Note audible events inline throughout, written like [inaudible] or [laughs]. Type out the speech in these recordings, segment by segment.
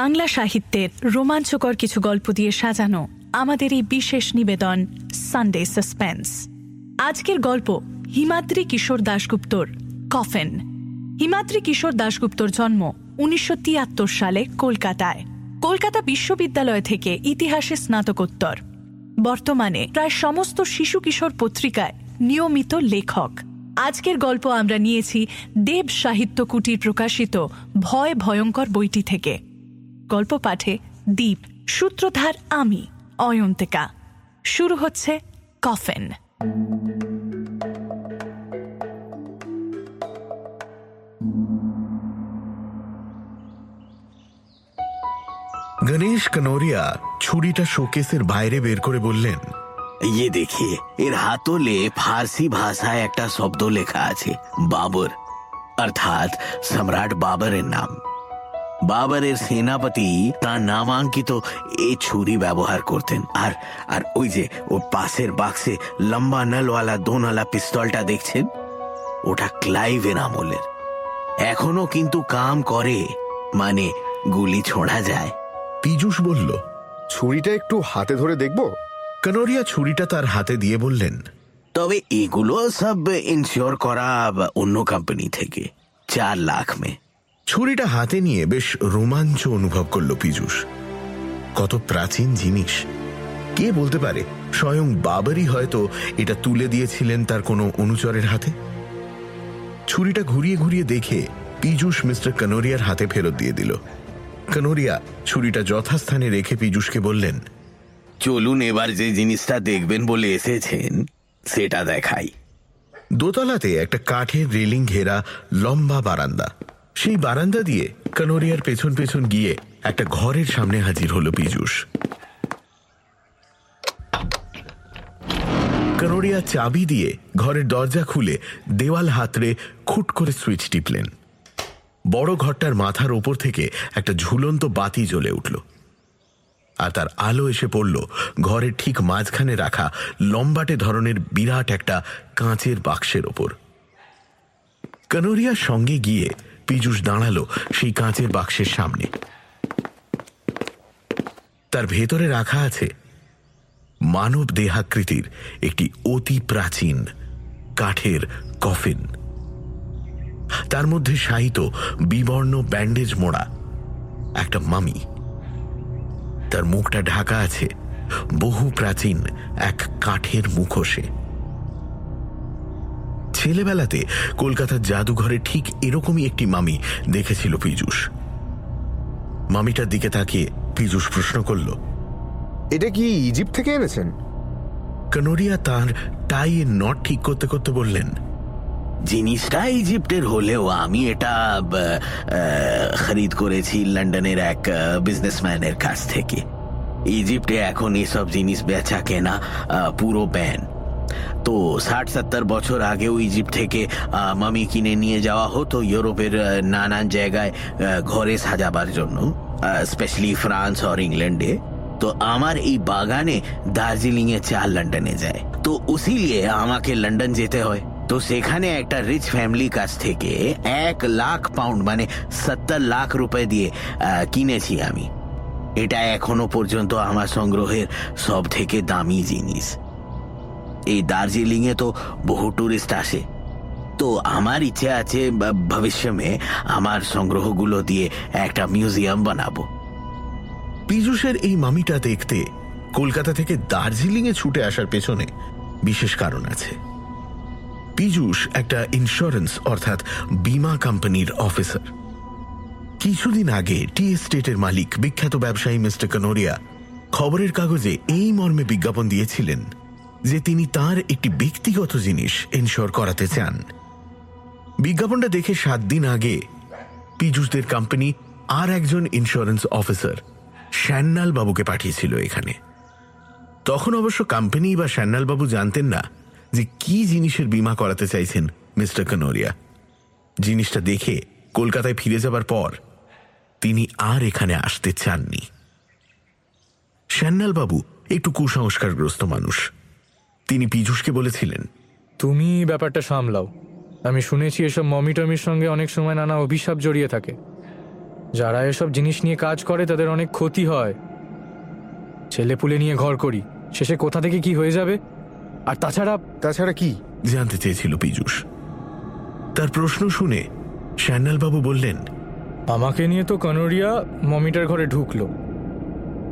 বাংলা সাহিত্যের রোমাঞ্চকর কিছু গল্প দিয়ে সাজানো আমাদের এই বিশেষ নিবেদন সানডে সাসপেন্স আজকের গল্প, হিমাদ্রি কিশোর দাশগুপ্তর কফেন হিমাদ্রি কিশোর দাশগুপ্তর জন্ম উনিশশো তিয়াত্তর সালে কলকাতায়। কলকাতা বিশ্ববিদ্যালয় থেকে ইতিহাসে স্নাতকোত্তর। বর্তমানে প্রায় সমস্ত শিশু কিশোর পত্রিকায় নিয়মিত লেখক। আজকের গল্প আমরা নিয়েছি দেব সাহিত্য কুটির প্রকাশিত ভয় ভয়ঙ্কর বইটি থেকে। গল্প পাঠে দ্বীপ সূত্রধার আমি অয়ন্তিকা। শুরু হচ্ছে কফেন। গণেশ কনোরিয়া ছুরিটা শোকেসের বাইরে বের করে বললেন ইয়ে দেখি এর হাতলে ফার্সি ভাষায় একটা শব্দ লেখা আছে বাবর। অর্থাৎ সম্রাট বাবরের নাম। বাবরের সেনাপতি তার নামাঙ্কিত এই ছুরি ব্যবহার করতেন। আর আর ওই যে ও পাশের বাক্সে লম্বা নলওয়ালা দোনওয়ালা পিস্তলটা দেখছেন? ওটা ক্লাইভের আমলের। এখনও কিন্তু কাম করে মানে গুলি ছোড়া যায়। পীযূষ বলল ছুরিটা একটু হাতে ধরে দেখব? কনোরিয়া ছুরিটা তার হাতে দিয়ে বললেন তবে এগুলো সব ইনশিওর করা অন্য কোম্পানি থেকে চার লাখ মে। ছুরিটা হাতে নিয়ে বেশ রোমাঞ্চ অনুভব করল পীযূষ। কত প্রাচীন জিনিস। কে বলতে পারে স্বয়ং বাবারই হয়তো এটা তুলে দিয়েছিলেন তার কোনো অনুচরের হাতে? ছুরিটা ঘুরিয়ে ঘুরিয়ে দেখে পীযূষ মিস্টার কনোরিয়ার হাতে ফেরত দিয়ে দিল। কনোরিয়া ছুরিটা যথাস্থানে রেখে পীযূষকে বললেন চলুন এবার যে জিনিসটা দেখবেন বলে এসেছেন সেটা দেখাই। দোতলাতে একটা কাঠের রেলিং ঘেরা লম্বা বারান্দা। সেই বারান্দা দিয়ে কনোরিয়ার পেছন পেছন গিয়ে একটা ঘরের সামনে হাজির হলো পীযূষ। কনোরিয়া চাবি দিয়ে ঘরের দরজা খুলে দেওয়াল হাতড়ে খুট করে সুইচ টিপলেন। বড় ঘরটার মাথার ওপর থেকে একটা ঝুলন্ত বাতি জ্বলে উঠল। আর তার আলো এসে পড়ল ঘরের ঠিক মাঝখানে রাখা লম্বাটে ধরনের বিরাট একটা কাঁচের বাক্সের ওপর। কনোরিয়ার সঙ্গে গিয়ে পীযূষ দাঁড়াল সেই কাঁচের বাক্সের সামনে। তার ভেতরে রাখা আছে মানব দেহাকৃতির একটি অতি প্রাচীন কাঠের কফিন। তার মধ্যে শায়িত বিবর্ণ ব্যান্ডেজ মোড়া একটা মামি। তার মুখটা ঢাকা আছে বহু প্রাচীন এক কাঠের মুখোশে। ছেলেবেলাতে কলকাতার জাদুঘরে ঠিক এরকমই একটি মামি দেখেছিল পীযূষ। মামিটার দিকে তাকিয়ে পীযূষ প্রশ্ন করল এটা কি ইজিপ্ট থেকে এনেছেন? কনোরিয়া তার টাইয়ের নট ঠিক করতে করতে বললেন জিনিসটা ইজিপ্টের হলেও আমি এটা খরিদ করেছি লন্ডনের এক বিজনেসম্যানের কাছ থেকে। ইজিপ্টে এখন এসব জিনিস বেচা কেনা পুরো ব্যান। তো ষাট, সত্তর বছর আগেও ইজিপ্ট থেকে মামি কিনে নিয়ে যাওয়া হতো ইউরোপের নানান জায়গায় ঘরে সাজাবার জন্য স্পেশালি ফ্রান্স আর ইংল্যান্ডে। তো আমার এই বাগানে দার্জিলিং এ চাল লন্ডনে যায়। তো উসিলিয়ে আমাকে লন্ডন যেতে হয়। তো সেখানে একটা রিচ ফ্যামিলি কাছ থেকে এক লাখ পাউন্ড মানে সত্তর লাখ রুপে দিয়ে কিনেছি আমি। এটা এখনও পর্যন্ত আমার সংগ্রহের সব থেকে দামি জিনিস। এই দার্জিলিং এ তো বহু টুরিস্ট আসে। তো আমার ইচ্ছে আছে ভবিষ্যমে আমার সংগ্রহগুলো দিয়ে একটা মিউজিয়াম বানাবো। পীযূষের এই মামিটা দেখতে কলকাতা থেকে দার্জিলিংয়ে ছুটে আসার পেছনে বিশেষ কারণ আছে। পীযূষ একটা ইন্স্যুরেন্স অর্থাৎ বীমা কোম্পানির অফিসার কিছুদিন আগে টি এস্টেটের মালিক বিখ্যাত ব্যবসায়ী মিস্টার কনোরিয়া খবরের কাগজে এই মর্মে বিজ্ঞাপন দিয়েছিলেন। যে তিনি তার একটি ব্যক্তিগত জিনিস ইনশোর করাতে চান। বিজ্ঞাপনটা দেখে সাত দিন আগে পীযূষদের কোম্পানি আর একজন ইন্স্যুরেন্স অফিসার শ্যান্নাল বাবুকে পাঠিয়েছিল এখানে। তখন অবশ্য কোম্পানি বা শ্যান্নাল বাবু জানতেন না যে কি জিনিসের বীমা করাতে চাইছেন মিস্টার কনোরিয়া। জিনিসটা দেখে কলকাতায় ফিরে যাবার পর তিনি আর এখানে আসতে চাননি। শ্যান্নাল বাবু একটু কুসংস্কারগ্রস্ত মানুষ। তিনি পীযূষকে বলেছিলেন তুমি ব্যাপারটা সামলাও। আমি শুনেছি এসব মমি টমির সঙ্গে অনেক সময় নানা অভিশাপ জড়িয়ে থাকে। যারা এসব জিনিস নিয়ে কাজ করে তাদের অনেক ক্ষতি হয়। ছেলেপুলে নিয়ে ঘর করি। শেষে কোথা থেকে কি হয়ে যাবে? আর তাছাড়া তাছাড়া কি? জানতে চেয়েছিল পীযূষ। তার প্রশ্ন শুনে শ্যান্নালবাবু বললেন আমাকে নিয়ে তো কনোরিয়া মমিটার ঘরে ঢুকলো।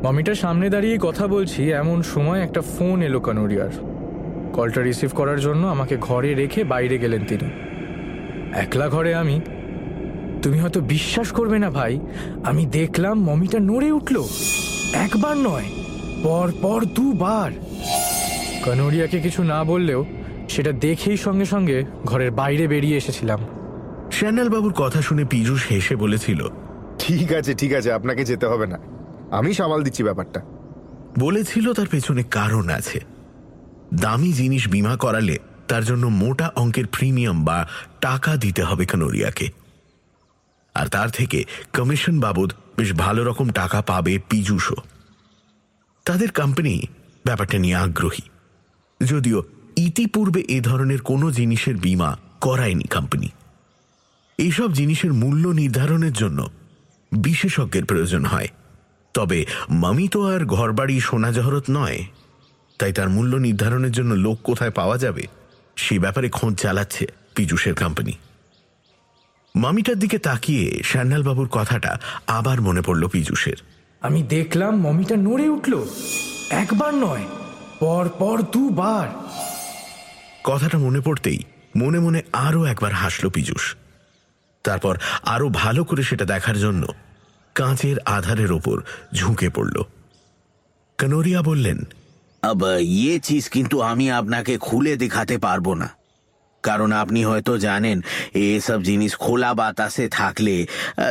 মমিটার সামনে দাঁড়িয়ে কথা বলছি এমন সময় একটা ফোন এলো কনোরিয়ার। কলটা রিসিভ করার জন্য আমাকে ঘরে রেখে বাইরে গেলেন তিনি। একলা ঘরে আমি। তুমি হয়তো বিশ্বাস করবে না ভাই আমি দেখলাম মমিটা নড়ে উঠল। একবার নয় পর পর দুবার। কনোরিয়াকে কিছু না বললেও সেটা দেখেই সঙ্গে সঙ্গে ঘরের বাইরে বেরিয়ে এসেছিলাম। শ্যান্নালবাবুর কথা শুনে পীযূষ হেসে বলেছিল ঠিক আছে ঠিক আছে আপনাকে যেতে হবে না। আমি সামাল দিচ্ছি ব্যাপারটা। বলেছিল তার পেছনে কারণ আছে। দামি জিনিস বিমা করালে তার জন্য মোটা অঙ্কের প্রিমিয়াম বা টাকা দিতে হবে কানোরিয়াকে। আর তার থেকে কমিশন বাবদ বেশ ভালো রকম টাকা পাবে পীযূষও। তাদের কোম্পানি ব্যাপারটা নিয়ে আগ্রহী। যদিও ইতিপূর্বে এ ধরনের কোনো জিনিসের বিমা করায়নি কোম্পানি এইসব জিনিসের মূল্য নির্ধারণের জন্য বিশেষজ্ঞের প্রয়োজন হয়। তবে মামি তো আর ঘরবাড়ি সোনা জহরত নয়। তাই তার মূল্য নির্ধারণের জন্য লোক কোথায় পাওয়া যাবে সে ব্যাপারে খোঁজ চালাচ্ছে পীযূষের কোম্পানি মামিটার দিকে তাকিয়ে শ্যান্নালবাবুর কথাটা আবার মনে পড়ল পীযূষের। আমি দেখলাম মমিটা নড়ে উঠল। একবার নয় পর পর দুবার। কথাটা মনে পড়তেই মনে মনে আরও একবার হাসল পীযূষ। তারপর আরও ভালো করে সেটা দেখার জন্য কাঁচের আধারের ওপর ঝুঁকে পড়ল। কানোরিয়া বললেন আব ইয়ে চিজ কিন্তু আমি আপনাকে খুলে দেখাতে পারব না। কারণ আপনি হয়তো জানেন এসব জিনিস খোলা বাতাসে থাকলে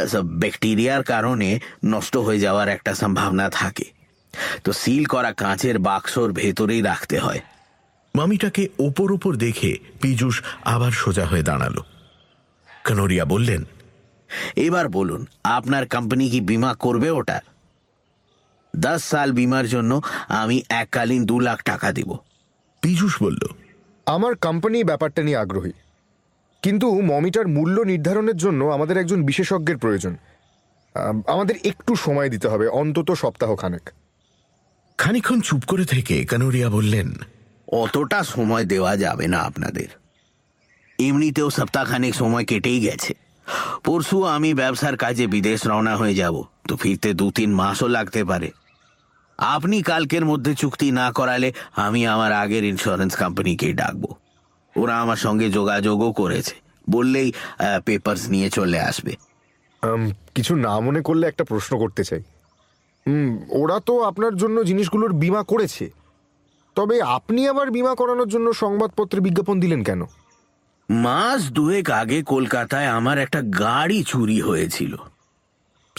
সব ব্যাকটেরিয়ার কারণে নষ্ট হয়ে যাওয়ার একটা সম্ভাবনা থাকে। তো সিল করা কাঁচের বাক্সর ভেতরেই রাখতে হয়। মামিটাকে ওপর ওপর দেখে পীযূষ আবার সোজা হয়ে দাঁড়াল। কানোরিয়া বললেন এবার বলুন আপনার কোম্পানি কি বিমা করবে ওটার দশ সাল বিমার জন্য আমি এককালীন দু লাখ টাকা দিব। পীযূষ বলল আমার কোম্পানি ব্যাপারটা নিয়ে আগ্রহী। কিন্তু মমিটার মূল্য নির্ধারণের জন্য আমাদের একজন বিশেষজ্ঞের প্রয়োজন। আমাদের একটু সময় দিতে হবে অন্তত সপ্তাহখানেক খানিক্ষণ চুপ করে থেকে কানুরিয়া বললেন অতটা সময় দেওয়া যাবে না আপনাদের। এমনিতেও সপ্তাহখানেক সময় কেটেই গেছে। পরশু আমি ব্যবসার কাজে বিদেশ রওনা হয়ে যাব তো ফিরতে দু তিন মাসও লাগতে পারে। আপনি কালকের মধ্যে চুক্তি না করালে আমি আমার আগের ইন্স্যুরেন্স কোম্পানিকেই ডাকবো। ওরা আমার সঙ্গে যোগাযোগও করেছে। বললেই পেপারস নিয়ে চলে আসবে। কিছু না মনে করলে একটা প্রশ্ন করতে চাই। ওরা তো আপনার জন্য জিনিসগুলোর বিমা করেছে। তবে আপনি আবার বিমা করানোর জন্য সংবাদপত্রে বিজ্ঞাপন দিলেন কেন? মাস দুয়েক আগে কলকাতায় আমার একটা গাড়ি চুরি হয়েছিল।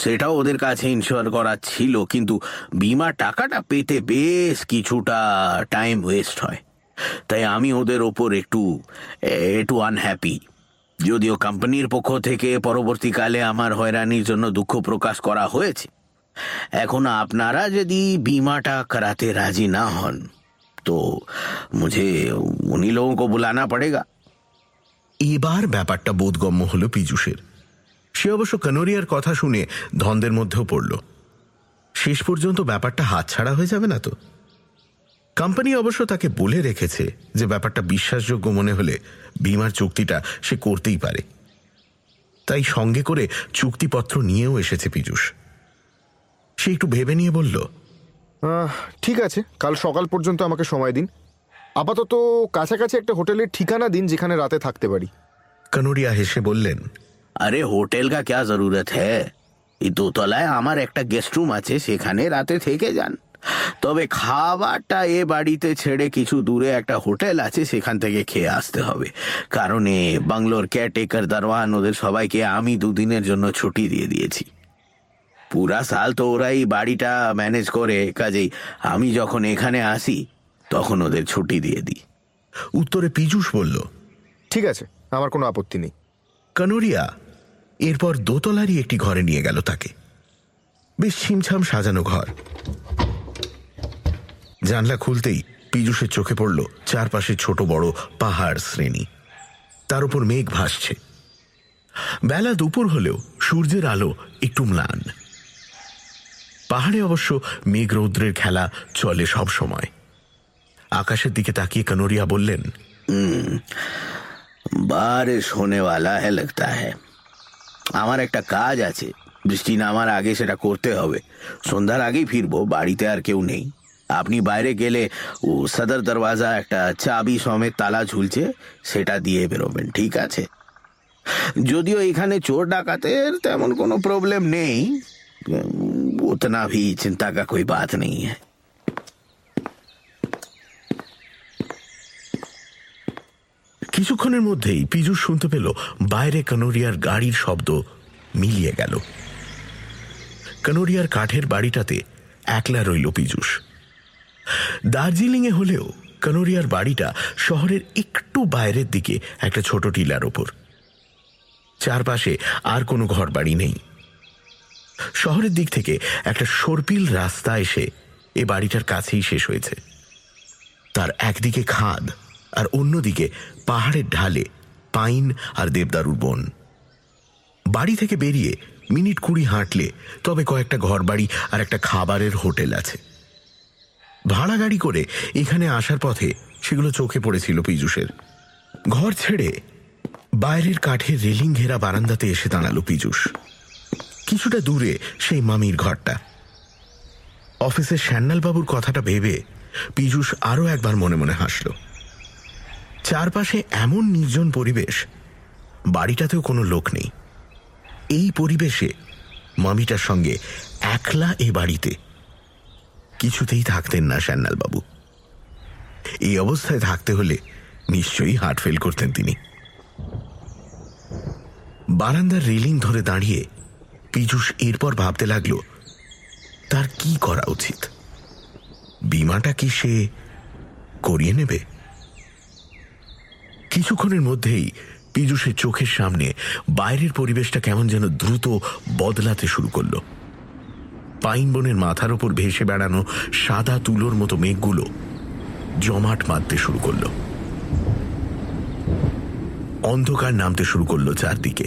সেটাও ওদের কাছে ইনশিওর করা ছিল, কিন্তু বিমা টাকাটা পেতে বেশ কিছুটা টাইম ওয়েস্ট হয়। তাই আমি ওদের ওপর একটু একটু আনহ্যাপি যদিও কোম্পানির পক্ষ থেকে পরবর্তীকালে আমার হয়রানির জন্য দুঃখ প্রকাশ করা হয়েছে। এখন আপনারা যদি বিমাটা করাতে রাজি না হন, তো মুঝে উনি লোক বুলানা পড়েগা। এবার ব্যাপারটা বোধগম্য হলো পীযুষের। সে অবশ্য কানোরিয়ার কথা শুনে ধন্দের মধ্যেও পড়ল। শেষ পর্যন্ত ব্যাপারটা হাতছাড়া হয়ে যাবে না তো? কোম্পানি অবশ্য তাকে বলে রেখেছে যে ব্যাপারটা বিশ্বাসযোগ্য মনে হলে বিমার চুক্তিটা সে করতেই পারে। তাই সঙ্গে করে চুক্তিপত্র নিয়েও এসেছে পীযূষ। সে একটু ভেবে নিয়ে বলল ঠিক আছে কাল সকাল পর্যন্ত আমাকে সময় দিন। আপাতত কাছাকাছি একটা হোটেলের ঠিকানা দিন যেখানে রাতে থাকতে পারি। কানোরিয়া হেসে বললেন আরে হোটেল কা ক্যা জরুরত হ্যাঁ এই দোতলায় আমার একটা গেস্ট রুম আছে সেখানে রাতে থেকে যান। তবে খাবারটা এ বাড়িতে ছেড়ে কিছু দূরে একটা হোটেল আছে সেখান থেকে খেয়ে আসতে হবে। কারণ এ বাংলোর কেয়ারটেকার দারোয়ান ওদের সবাইকে আমি দুদিনের জন্য ছুটি দিয়ে দিয়েছি। পুরা সাল তো ওরা এই বাড়িটা ম্যানেজ করে কাজেই আমি যখন এখানে আসি তখন ওদের ছুটি দিয়ে দিই। উত্তরে পীযূষ বলল ঠিক আছে আমার কোনো আপত্তি নেই। কানোরিয়া এরপর দোতলারই একটি ঘরে নিয়ে গেল তাকে। বেশ ছিমছাম সাজানো ঘর। জানলা খুলতেই পীযূষের চোখে পড়ল চারপাশে ছোট বড় পাহাড় শ্রেণি। তার উপর মেঘ ভাসছে। বেলা দুপুর হলেও সূর্যের আলো একটু ম্লান। পাহাড়ে অবশ্য মেঘ রৌদ্রের খেলা চলে সব সময়। আকাশের দিকে তাকিয়ে কানোরিয়া বললেন বারিশ হোনে ওয়ালা হ্যায় লাগতা হ্যায় আমার একটা কাজ আছে। বৃষ্টি নামার আগে সেটা করতে হবে। সন্ধ্যার আগেই ফিরবো, বাড়িতে আর কেউ নেই। আপনি বাইরে গেলে, ও, সদর দরওয়াজা একটা চাবি সমেত তালা ঝুলছে, সেটা দিয়ে বেরোবেন, ঠিক আছে? যদিও এখানে চোর ডাকাতের তেমন কোনো প্রবলেম নেই। উতনা ভি চিন্তা কা কোই বাত নেই। হ্যায় কিছুক্ষণের মধ্যেই পীযুষ শুনতে পেল, বাইরে কানোরিয়ার গাড়ির শব্দ মিলিয়ে গেল। কানোরিয়ার কাঠের বাড়িটাতে একলা রইল পীযুষ। দার্জিলিংয়ে হলেও কানোরিয়ার বাড়িটা শহরের একটু বাইরের দিকে একটা ছোট টিলার ওপর। চারপাশে আর কোনো ঘর বাড়ি নেই। শহরের দিক থেকে একটা সর্পিল রাস্তা এসে এ বাড়িটার কাছেই শেষ হয়েছে। তার একদিকে খাদ আর অন্যদিকে পাহাড়ের ঢালে পাইন আর দেবদারুর বন। বাড়ি থেকে বেরিয়ে মিনিট কুড়ি হাঁটলে তবে কয়েকটা ঘরবাড়ি আর একটা খাবারের হোটেল আছে। ভাড়া গাড়ি করে এখানে আসার পথে সেগুলো চোখে পড়েছিল পীযুষের। ঘর ছেড়ে বাইরের কাঠের রেলিং ঘেরা বারান্দাতে এসে দাঁড়াল পীযুষ। কিছুটা দূরে সেই মামির ঘরটা। অফিসের শ্যান্নালবাবুর কথাটা ভেবে পীযুষ আরও একবার মনে মনে হাসল। চারপাশে এমন নির্জন পরিবেশ, বাড়িটাতেও কোনো লোক নেই। এই পরিবেশে মামিটার সঙ্গে একলা এ বাড়িতে কিছুতেই থাকতেন না শ্যান্নালবাবু এই অবস্থায় থাকতে হলে নিশ্চয়ই হার্ট ফেল করতেন তিনি। বারান্দার রেলিং ধরে দাঁড়িয়ে পীযুষ এরপর ভাবতে লাগল, তার কি করা উচিত? বিমাটা কি সে করিয়ে নেবে? কিছুক্ষণের মধ্যেই পীযুষের চোখের সামনে বাইরের পরিবেশটা কেমন যেন দ্রুত বদলাতে শুরু করল। পাইন বনের মাথার ওপর ভেসে বেড়ানো সাদা তুলোর মতো মেঘগুলো জমাট বাঁধতে শুরু করল। অন্ধকার নামতে শুরু করল চারদিকে।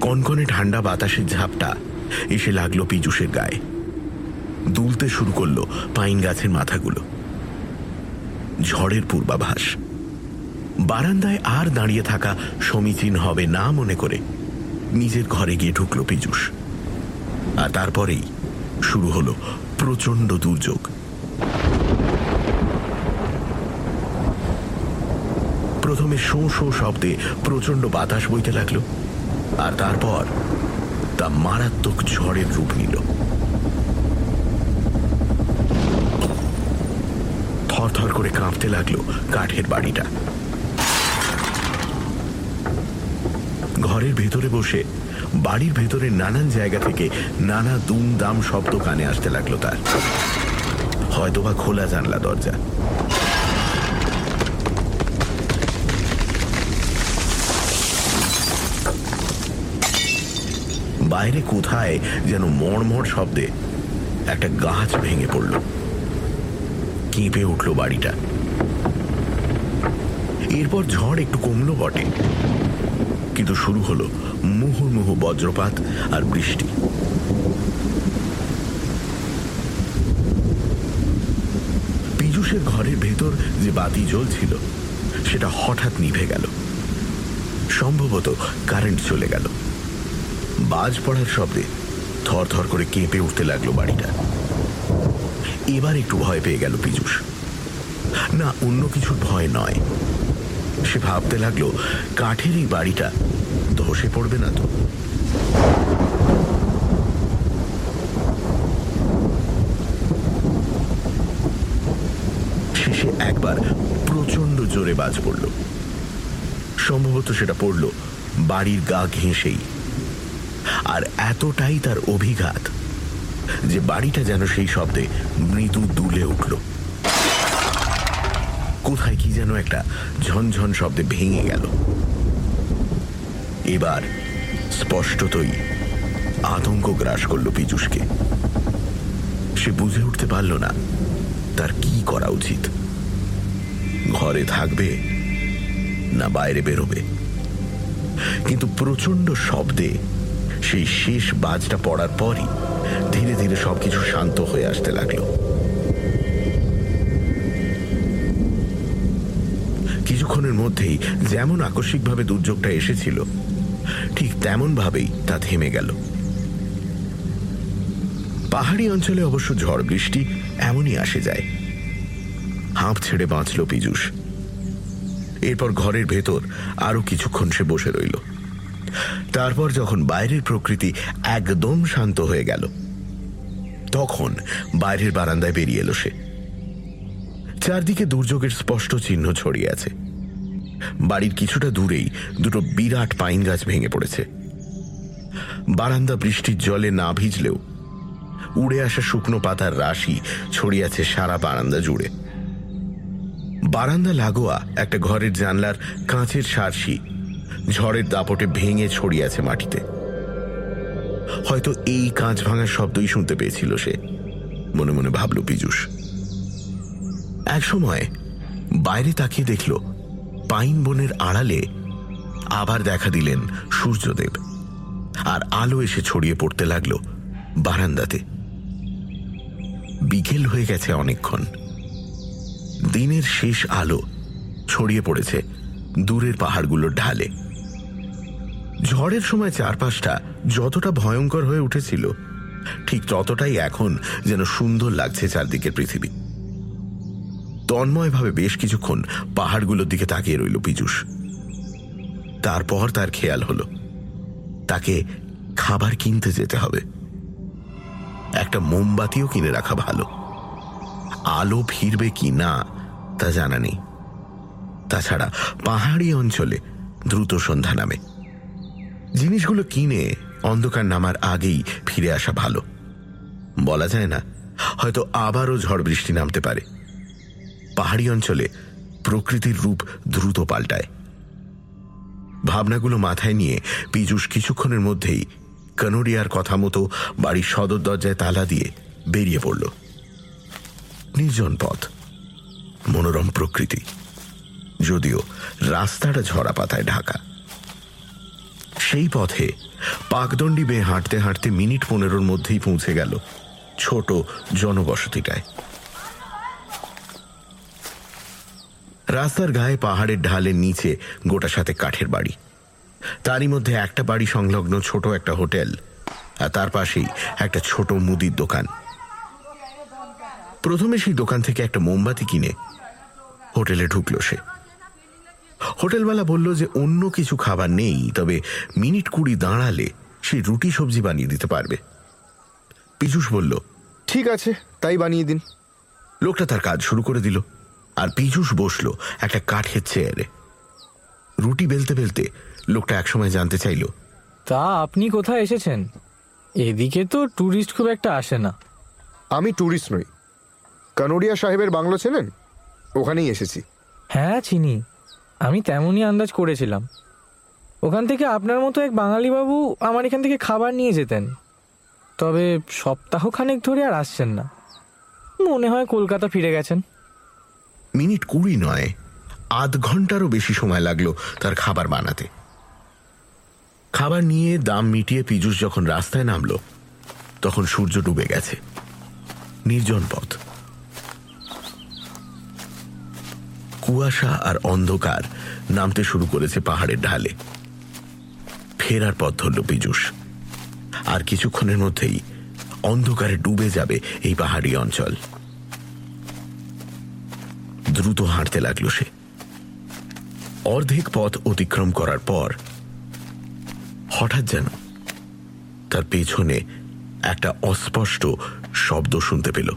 কনকনে ঠান্ডা বাতাসের ঝাপটা এসে লাগল পীযুষের গায়ে। দুলতে শুরু করল পাইন গাছের মাথাগুলো। ঝড়ের পূর্বাভাস। বারান্দায় আর দাঁড়িয়ে থাকা সমীচীন হবে না মনে করে নিজের ঘরে গিয়ে ঢুকল পীযুষ। আর তারপরেই শুরু হলো প্রচণ্ড দুর্যোগ। প্রথমে শো শো শব্দে প্রচণ্ড বাতাস বইতে লাগল, আর তারপর তা মারাত্মক ঝড়ের রূপ নিল। থরথর করে কাঁপতে লাগল কাঠের বাড়িটা। ঘরের ভেতরে বসে, বাড়ির ভেতরে নানান জায়গা থেকে নানা দুম দাম শব্দ কানে আসতে লাগল তার। হয়তোবা খোলা জানলা দরজা। বাইরে কোথায় যেন মড়মড় শব্দে একটা গাছ ভেঙে পড়ল। কেঁপে উঠল বাড়িটা। এরপর ঝড় একটু কমলো বটে। কিন্তু শুরু হলো মুহুর্মুহু বজ্রপাত আর বৃষ্টি। পীযুষের ঘরের ভেতর যে বাতি জ্বলছিল, সেটা হঠাৎ নিভে গেল। সম্ভবত কারেন্ট চলে গেল। বাজ পড়ার শব্দে থর থর করে কেঁপে উঠতে লাগল বাড়িটা। এবার একটু ভয় পেয়ে গেল পীযুষ। না, অন্য কিছুর ভয় নয়। সে ভাবতে লাগল, কাঠের এই বাড়িটা ধসে পড়বে না তো। শেষে একবার প্রচণ্ড জোরে বাজ পড়ল। সম্ভবত সেটা পড়ল বাড়ির গা ঘেঁষেই। আর এতটাই তার অভিঘাত যে বাড়িটা যেন সেই শব্দে মৃদু দুলে উঠল। কোথায় কি যেন একটা ঝনঝন শব্দে ভেঙে গেল। এবার স্পষ্টতই আতঙ্ক গ্রাস করল পীযুষকে। সে বুঝে উঠতে পারল না তার কি করা উচিত। ঘরে থাকবে না বাইরে বেরোবে। কিন্তু প্রচণ্ড শব্দে সেই শেষ বাজটা পড়ার পরই ধীরে ধীরে সবকিছু শান্ত হয়ে আসতে লাগল। কিছুক্ষণের মধ্যেই যেমন আকস্মিকভাবে দুর্যোগটা এসেছিল, ঠিক তেমন ভাবেই তা থেমে গেল। পাহাড়ি অঞ্চলে অবশ্য ঝড় বৃষ্টি এমনই আসে যায়। হাঁপ ছেড়ে বাঁচল পীযুষ। এরপর ঘরের ভেতর আরও কিছুক্ষণ সে বসে রইল। তারপর যখন বাইরের প্রকৃতি একদম শান্ত হয়ে গেল, তখন বাইরের বারান্দায় বেরিয়ে এলো সে। চারদিকে দুর্যোগের স্পষ্ট চিহ্ন ছড়িয়ে আছে। বাড়ির কিছুটা দূরেই দুটো বিরাট পাইন গাছ ভেঙে পড়েছে। বারান্দা বৃষ্টির জলে না ভিজলেও উড়ে আসা শুকনো পাতার রাশি ছড়িয়ে আছে সারা বারান্দা জুড়ে। বারান্দা লাগোয়া একটা ঘরের জানলার কাঁচের সারসি ঝড়ের দাপটে ভেঙে ছড়িয়ে আছে মাটিতে। হয়তো এই কাঁচ ভাঙার শব্দই শুনতে পেয়েছিল সে, মনে মনে ভাবল পীযুষ। এক সময় বাইরে তাকিয়ে দেখল পাইন বনের আড়ালে আবার দেখা দিলেন সূর্যদেব। আর আলো এসে ছড়িয়ে পড়তে লাগল বারান্দাতে। বিকেল হয়ে গেছে অনেকক্ষণ। দিনের শেষ আলো ছড়িয়ে পড়েছে দূরের পাহাড়গুলোর ঢালে। ঝড়ের সময় চারপাশটা যতটা ভয়ঙ্কর হয়ে উঠেছিল, ঠিক ততটাই এখন যেন সুন্দর লাগছে চারদিকের পৃথিবী। তন্ময়ভাবে বেশ কিছুক্ষণ পাহাড়গুলোর দিকে তাকিয়ে রইল পীযুষ। তারপর তার খেয়াল হলো, তাকে খাবার কিনতে যেতে হবে। একটা মোমবাতিও কিনে রাখা ভালো। আলো ফিরবে কি না, তা জানা নেই। তাছাড়া পাহাড়ি অঞ্চলে দ্রুত সন্ধ্যা নামে। জিনিসগুলো কিনে অন্ধকার নামার আগেই ফিরে আসা ভালো। বলা যায় না, হয়তো আবারও ঝড় বৃষ্টি নামতে পারে। পাহাড়ি অঞ্চলে প্রকৃতির রূপ দ্রুত পাল্টায়। ভাবনাগুলো মাথায় নিয়ে পীযুষ কিছুক্ষণের মধ্যেই কানোরিয়ার কথা মতো বাড়ির সদর দরজায় তালা দিয়ে বেরিয়ে পড়ল। নির্জন পথ, মনোরম প্রকৃতি, যদিও রাস্তাটা ঝরা পাতায় ঢাকা। সেই পথে পাকদণ্ডি বেয়ে হাঁটতে হাঁটতে মিনিট পনেরোর মধ্যেই পৌঁছে গেল ছোট জনবসতিটায়। রাস্তার গায়ে পাহাড়ের ঢালের নিচে গোটা সাথে কাঠের বাড়ি। তারই মধ্যে একটা বাড়ি সংলগ্ন ছোট একটা হোটেল আর তার পাশেই একটা ছোট মুদির দোকান। প্রথমে সেই দোকান থেকে একটা মোমবাতি কিনে হোটেলে ঢুকলো সে। হোটেলওয়ালা বলল যে অন্য কিছু খাবার নেই তবে মিনিট কুড়ি দাঁড়ালে সে রুটি সবজি বানিয়ে দিতে পারবে। পীযুষ বলল ঠিক আছে তাই বানিয়ে দিন। লোকটা তার কাজ শুরু করে দিল। আর পীযুষ বসল একটা কাঠের চেয়ারে। রুটি বেলতে বেলতে লোকটা একসময় জানতে চাইল তা আপনি কোথায় এসেছেন? এদিকে তো ট্যুরিস্ট খুব একটা আসে না। আমি ট্যুরিস্ট নই। কানোরিয়া সাহেবের বাংলো চেনেন? ওখানেই এসেছি। হ্যাঁ চিনি। আমি তেমনই আন্দাজ করেছিলাম। ওখান থেকে আপনার মতো এক বাঙালি বাবু আমার এখান থেকে খাবার নিয়ে যেতেন। তবে সপ্তাহখানেক ধরে আর আসছেন না। মনে হয় কলকাতা ফিরে গেছেন। মিনিট কুড়ি নয়, আধ ঘন্টারও বেশি সময় লাগল তার খাবার বানাতে। খাবার নিয়ে দাম মিটিয়ে পীযুষ যখন রাস্তায় নামলো, তখন সূর্য ডুবে গেছে। নির্জন পথ। কুয়াশা আর অন্ধকার নামতে শুরু করেছে পাহাড়ের ঢালে। ফেরার পথ ধরল পীযুষ। আর কিছুক্ষণের মধ্যেই অন্ধকারে ডুবে যাবে এই পাহাড়ি অঞ্চল। দ্রুত হাঁটতে লাগল সে। অর্ধেক পথ অতিক্রম করার পর হঠাৎ যেন তার পেছনে একটা অস্পষ্ট শব্দ শুনতে পেল।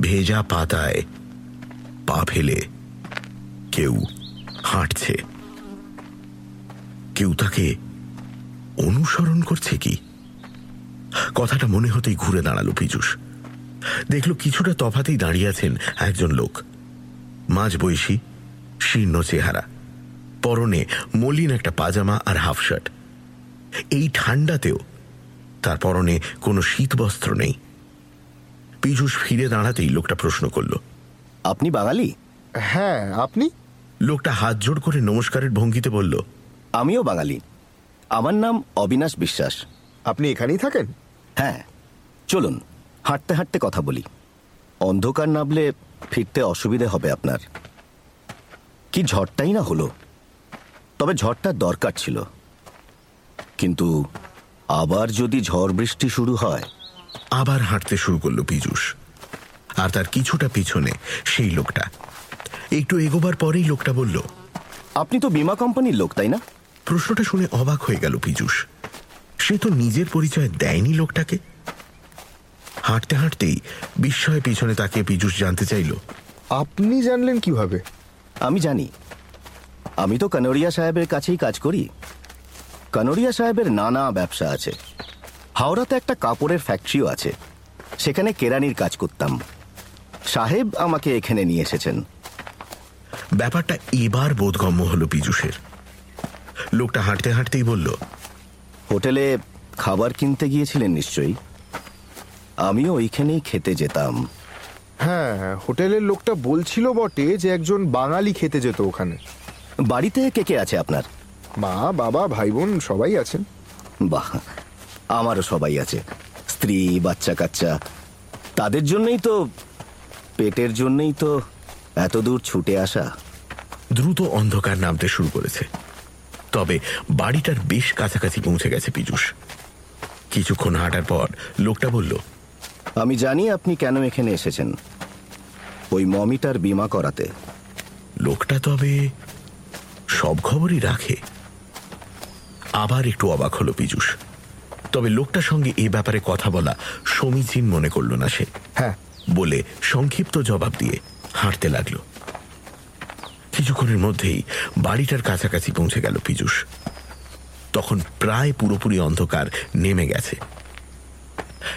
ভেজা পাতায় পা ফেলে কেউ হাঁটছে। কেউ তাকে অনুসরণ করছে কি? কথাটা মনে হতেই ঘুরে দাঁড়াল পীযুষ। দেখল কিছুটা তফাতেই দাঁড়িয়ে আছেন একজন লোক। মাঝ বয়সী শীর্ণ চেহারা। পরনে মলিন একটা পাজামা আর হাফ শার্ট। এই ঠান্ডাতেও তার পরনে কোনো শীতবস্ত্র নেই। পীযুষ ফিরে দাঁড়াতেই লোকটা প্রশ্ন করল আপনি বাঙালি? হ্যাঁ আপনি? লোকটা হাত জোড় করে নমস্কারের ভঙ্গিতে বলল আমিও বাঙালি। আমার নাম অবিনাশ বিশ্বাস। আপনি এখানেই থাকেন? হ্যাঁ চলুন। হাঁটতে হাঁটতে কথা বলি। অন্ধকার নামলে ফিরতে অসুবিধে হবে আপনার। কি ঝড়টাই না হলো। তবে ঝড়টার দরকার ছিল। কিন্তু আবার যদি ঝড় বৃষ্টি শুরু হয়। আবার হাঁটতে শুরু করল পীযূষ। আর তার কিছুটা পিছনে সেই লোকটা। একটু এগোবার পরেই লোকটা বলল আপনি তো বিমা কোম্পানির লোক তাই না? প্রশ্নটা শুনে অবাক হয়ে গেল পীযূষ। সে তো নিজের পরিচয় দেয়নি লোকটাকে। হাঁটতে হাঁটতেই বিস্ময়ে পিছনে তাকে পীযূষ জানতে চাইল। আপনি জানলেন কীভাবে? আমি জানি। আমি তো কানোরিয়া সাহেবের কাছেই কাজ করি। কানোরিয়া সাহেবের নানা ব্যবসা আছে। হাওড়াতে একটা কাপড়ের ফ্যাক্টরিও আছে। সেখানে কেরানির কাজ করতাম। সাহেব আমাকে এখানে নিয়ে এসেছেন। ব্যাপারটা এবার বোধগম্য হলো পীযূষের। লোকটা হাঁটতে হাঁটতেই বলল হোটেলে খাবার কিনতে গিয়েছিলেন নিশ্চয়ই? আমিও ওইখানেই খেতে যেতাম। হ্যাঁ হোটেলের লোকটা বলছিল বটে যে একজন বাঙালি খেতে যেত ওখানে। বাড়িতে কে কে আছে আপনার? মা বাবা ভাই বোন সবাই আছেন। বাহ আমারও সবাই আছে। স্ত্রী বাচ্চা কাচ্চা। তাদের জন্যই তো পেটের জন্যই তো এত দূর ছুটে আসা। দ্রুত অন্ধকার নামতে শুরু করেছে। তবে বাড়িটার বেশ কাছাকাছি পৌঁছে গেছে পীযূষ। কিছুক্ষণ হাঁটার পর লোকটা বলল আমি জানি আপনি কেন এখানে এসেছেন। ওই মমিটার বিমা করাতে। লোকটা তবে সব খবরই রাখে। আবার একটু অবাক হলো পীযূষ। তবে লোকটার সঙ্গে এ ব্যাপারে কথা বলা সমীচীন মনে করল না সে। হ্যাঁ। বলে সংক্ষিপ্ত জবাব দিয়ে হাঁটতে লাগল। কিছুক্ষণের মধ্যেই বাড়িটার কাছাকাছি পৌঁছে গেল পীযূষ। তখন প্রায় পুরোপুরি অন্ধকার নেমে গেছে।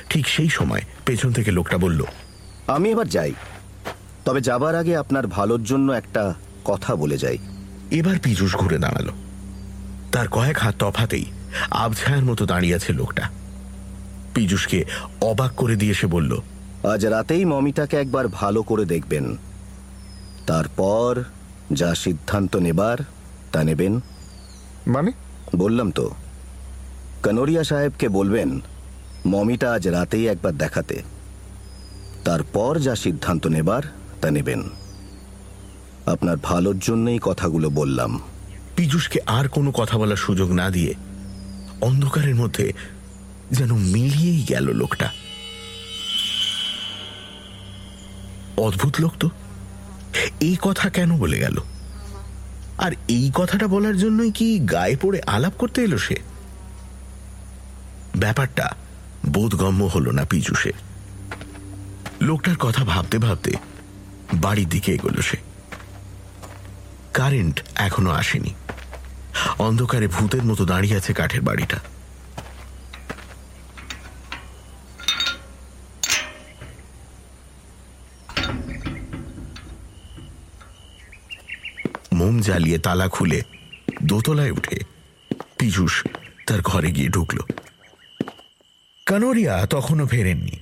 ঠিক সেই সময় পেছন থেকে লোকটা বলল আমি এবার যাই। তবে যাবার আগে আপনার ভালোর জন্য একটা কথা বলে যাই। এবার পীযূষ ঘুরে দাঁড়াল। তার কয়েক হাত তফাতেই আবছায়ার মতো দাঁড়িয়ে আছে লোকটা। পীযূষকে অবাক করে দিয়ে সে বলল আজ রাতেই মমিটাকে একবার ভালো করে দেখবেন। তারপর যা সিদ্ধান্ত নেবার তা নেবেন। মানে? বললাম তো। কানোরিয়া সাহেবকে বলবেন মমিটা আজ রাতেই একবার দেখাতে। তারপর যা সিদ্ধান্ত নেবার, তা নেবেন। আপনার ভালোর জন্যই কথাগুলো বললাম। পীযূষকে আর কোনো কথা বলার সুযোগ না দিয়ে অন্ধকারের মধ্যে যেন মিলিয়েই গেল লোকটা। অদ্ভুত লোক তো। এই কথা কেন বলে গেল? আর এই কথাটা বলার জন্যই কি গায়ে পড়ে আলাপ করতে এলো সে? ব্যাপারটা বোধগম্য হল না পীযূষে লোকটার কথা ভাবতে ভাবতে বাড়ির দিকে এগোলো সে। কারেন্ট এখনও আসেনি। অন্ধকারে ভূতের মতো দাঁড়িয়ে আছে কাঠের বাড়িটা। মোম জ্বালিয়ে তালা খুলে দোতলায় উঠে পীযূষ তার ঘরে গিয়ে ঢুকল। কানোরিয়া তখনও ফেরেননি।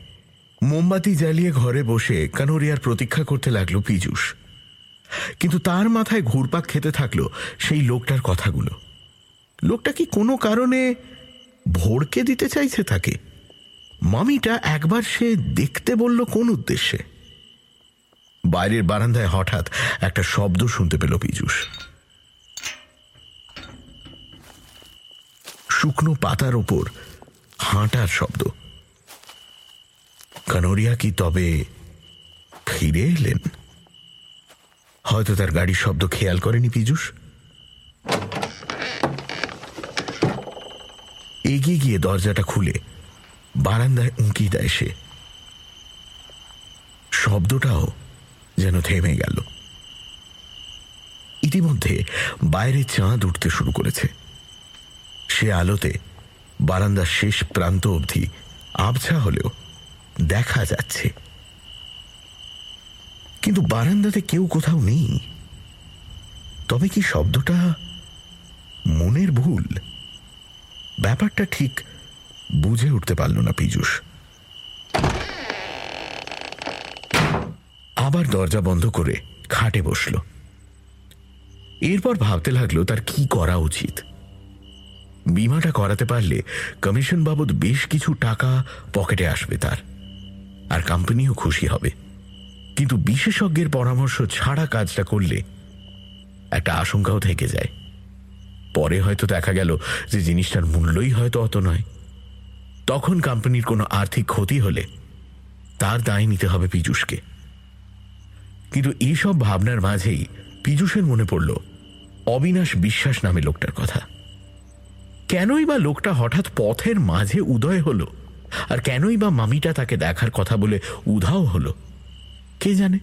মোমবাতি জ্বালিয়ে ঘরে বসে কানোরিয়ার প্রতীক্ষা করতে লাগল পীযূষ। কিন্তু তার মাথায় ঘুরপাক খেতে থাকল সেই লোকটার কথাগুলো। লোকটা কি কোনো কারণে ভোরকে দিতে চাইছে তাকে? মামিটা একবার সে দেখতে বলল কোন উদ্দেশ্যে? বাইরের বারান্দায় হঠাৎ একটা শব্দ শুনতে পেল পীযূষ। শুকনো পাতার ওপর হাঁটার শব্দ। কানোরিয়া কি তবে ফিরে এলেন? হয়তো তার গাড়ির শব্দ খেয়াল করেনি পীযূষ। এগিয়ে গিয়ে দরজাটা খুলে বারান্দায় উঁকি দেয় সে। শব্দটাও যেন থেমে গেল। ইতিমধ্যে বাইরে চাঁদ উঠতে শুরু করেছে। সে আলোতে বারান্দার শেষ প্রান্ত অবধি আবছা হলেও দেখা যাচ্ছে। কিন্তু বারান্দাতে কেউ কোথাও নেই। তবে কি শব্দটা মনের ভুল? ব্যাপারটা ঠিক বুঝে উঠতে পারল না পীযূষ। আবার দরজা বন্ধ করে খাটে বসল। এরপর ভাবতে লাগল তার কি করা উচিত। বিমাটা করাতে পারলে কমিশন বাবদ বেশ কিছু টাকা পকেটে আসবে তার। আর কোম্পানিও খুশি হবে। কিন্তু বিশেষজ্ঞের পরামর্শ ছাড়া কাজটা করলে একটা আশঙ্কাও থেকে যায়। পরে হয়তো দেখা গেল যে জিনিসটার মূল্যই হয়তো অত নয়। তখন কোম্পানির কোনো আর্থিক ক্ষতি হলে তার দায় নিতে হবে পীযুষকে। কিন্তু এইসব ভাবনার মাঝেই পীযুষের মনে পড়ল, অবিনাশ বিশ্বাস নামে লোকটার কথা। কেনই বা লোকটা হঠাৎ পথের মাঝে উদয় হলো? আর কেনই বা মামিটা তাকে দেখার কথা বলে উধাও হলো? কে জানে?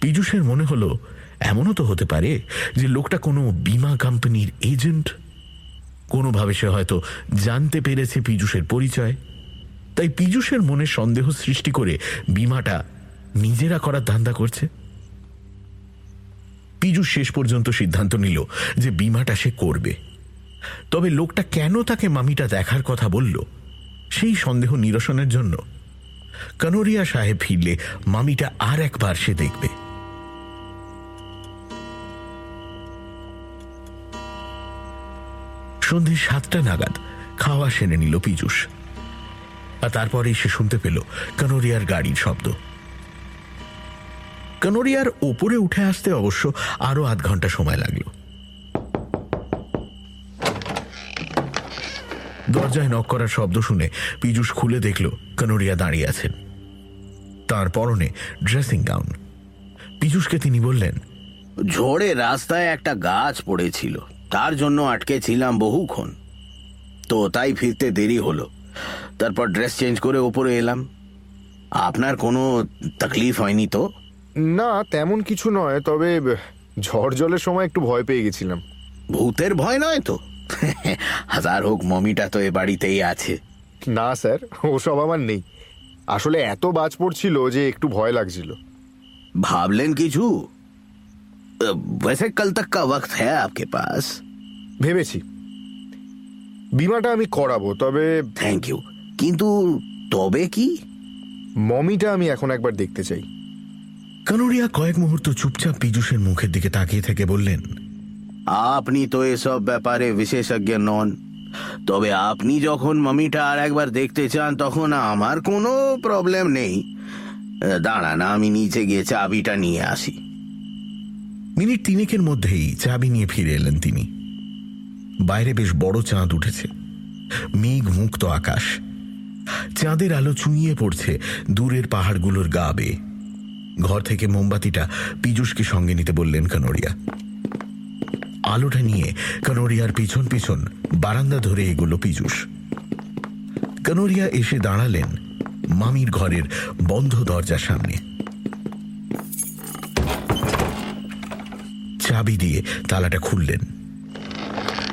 পীযুষের মনে হলো, এমনও তো হতে পারে যে লোকটা কোনো বিমা কোম্পানির এজেন্ট। কোনোভাবে সে হয়তো জানতে পেরেছে পীযুষের পরিচয়। তাই পীযুষের মনে সন্দেহ সৃষ্টি করে বিমাটা নিজেরা করার ধান্দা করছে। পীযুষ শেষ পর্যন্ত সিদ্ধান্ত নিল যে বিমাটা সে করবে। তবে লোকটা কেন তাকে মামিটা দেখার কথা বলল? সেই সন্দেহ নিরসনের জন্য। কনোরিয়া সাহেব ফিরলে মামিটা আর একবার সে দেখবে। সন্ধে সাতটা নাগাদ খাওয়া সেনে নিল পীযুষ। আর তারপরেই সে শুনতে পেল কনোরিয়ার গাড়ির শব্দ। কনোরিয়ার ওপরে উঠে আসতে অবশ্য আরও আধ ঘণ্টা সময় লাগল। দরজায় নক করার শব্দ শুনে পীযুষ খুলে দেখল কনোরিয়া দাঁড়িয়ে আছেন। তার পরনে ড্রেসিং গাউন পীযুষকে তিনি বললেন ঝড়ে রাস্তায় একটা গাছ পড়েছিল তার জন্য আটকে ছিলাম বহুক্ষণ। তো তাই ফিরতে দেরি হলো। তারপর ড্রেস চেঞ্জ করে ওপরে এলাম। আপনার কোনো তকলিফ হয়নি তো? না তেমন কিছু নয় তবে ঝড় জলের সময় একটু ভয় পেয়ে গেছিলাম। ভূতের ভয় নয় তো? [laughs] হাজার হোক মমিটা তো এ বাড়িতেই আছে না স্যার ওসব আমার নেই আসলে এত বাজ পড়ছিল যে একটু ভয় লাগছিল ভাবলেন কিছু अ, वैसे कल तक का वक्त है आपके पास ভেবেছি বিমাটা আমি করাবো তবে থ্যাংক ইউ কিন্তু তবে কি মমিটা আমি এখন একবার দেখতে চাই কনোরিয়া কয়েক মুহূর্ত চুপচাপ পীযুষের মুখের দিকে তাকিয়ে থেকে বললেন আপনি তো এসব ব্যাপারে বিশেষজ্ঞ নন। তবে আপনি যখন মমিটা আর একবার দেখতে চান, তখন আমার কোনো প্রবলেম নেই। দাঁড়ান, আমি নিচে গিয়ে চাবিটা নিয়ে আসি। মিনিট তিনেকের মধ্যেই চাবি নিয়ে ফিরে এলেন তিনি। বাইরে বেশ বড় চাঁদ উঠেছে। মেঘ মুক্ত আকাশ। চাঁদের আলো চুঁইয়ে পড়ছে দূরের পাহাড়গুলোর গা বেয়ে। ঘর থেকে মোমবাতিটা পীযুষকে সঙ্গে নিতে বললেন কানোরিয়া। আলোটা নিয়ে কানোরিয়ার পিছন পিছন বারান্দা ধরে এগুলো পীযুষ। কানোরিয়া এসে দাঁড়ালেন মামির ঘরের বন্ধ দরজার সামনে। চাবি দিয়ে তালাটা খুললেন।